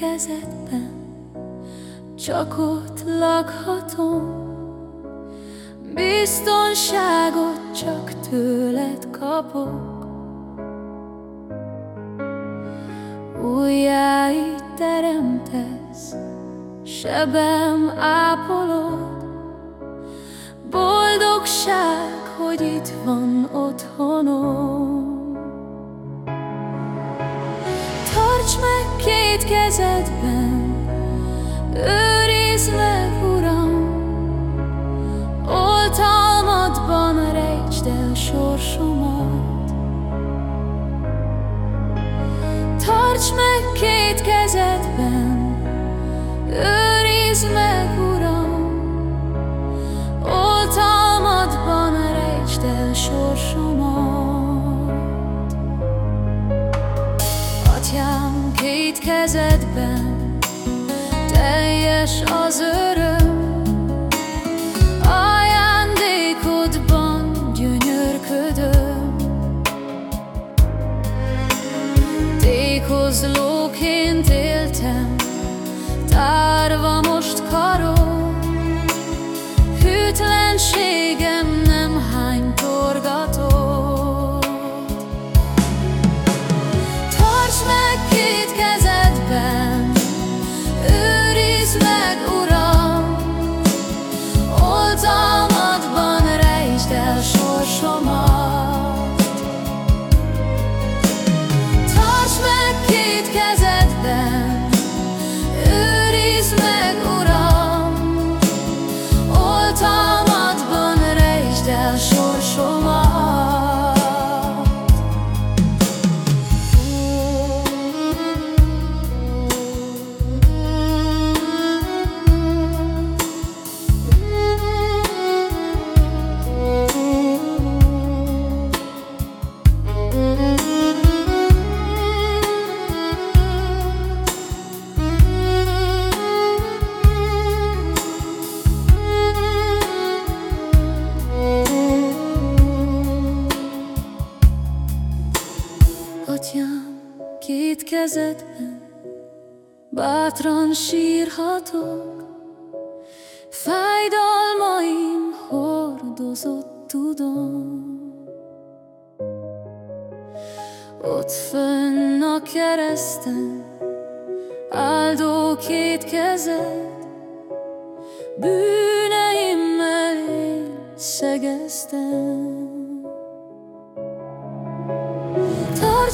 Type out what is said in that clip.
Kezedben Csak ott lakhatom. Biztonságot csak tőled kapok. Újjáit teremtesz Sebem ápolod. Boldogság, hogy itt van otthonom kezedben, kezedben teljes az öröm. Ajándékodban gyönyörködöm. Tékozlóként éltem Tárva most karom. Hűtlenségem Atyám, két kezedben bátran sírhatok, Fájdalmaim hordozott tudom. Ott fönn a kereszten áldó két kezed, Bűneimmel én szegeztem.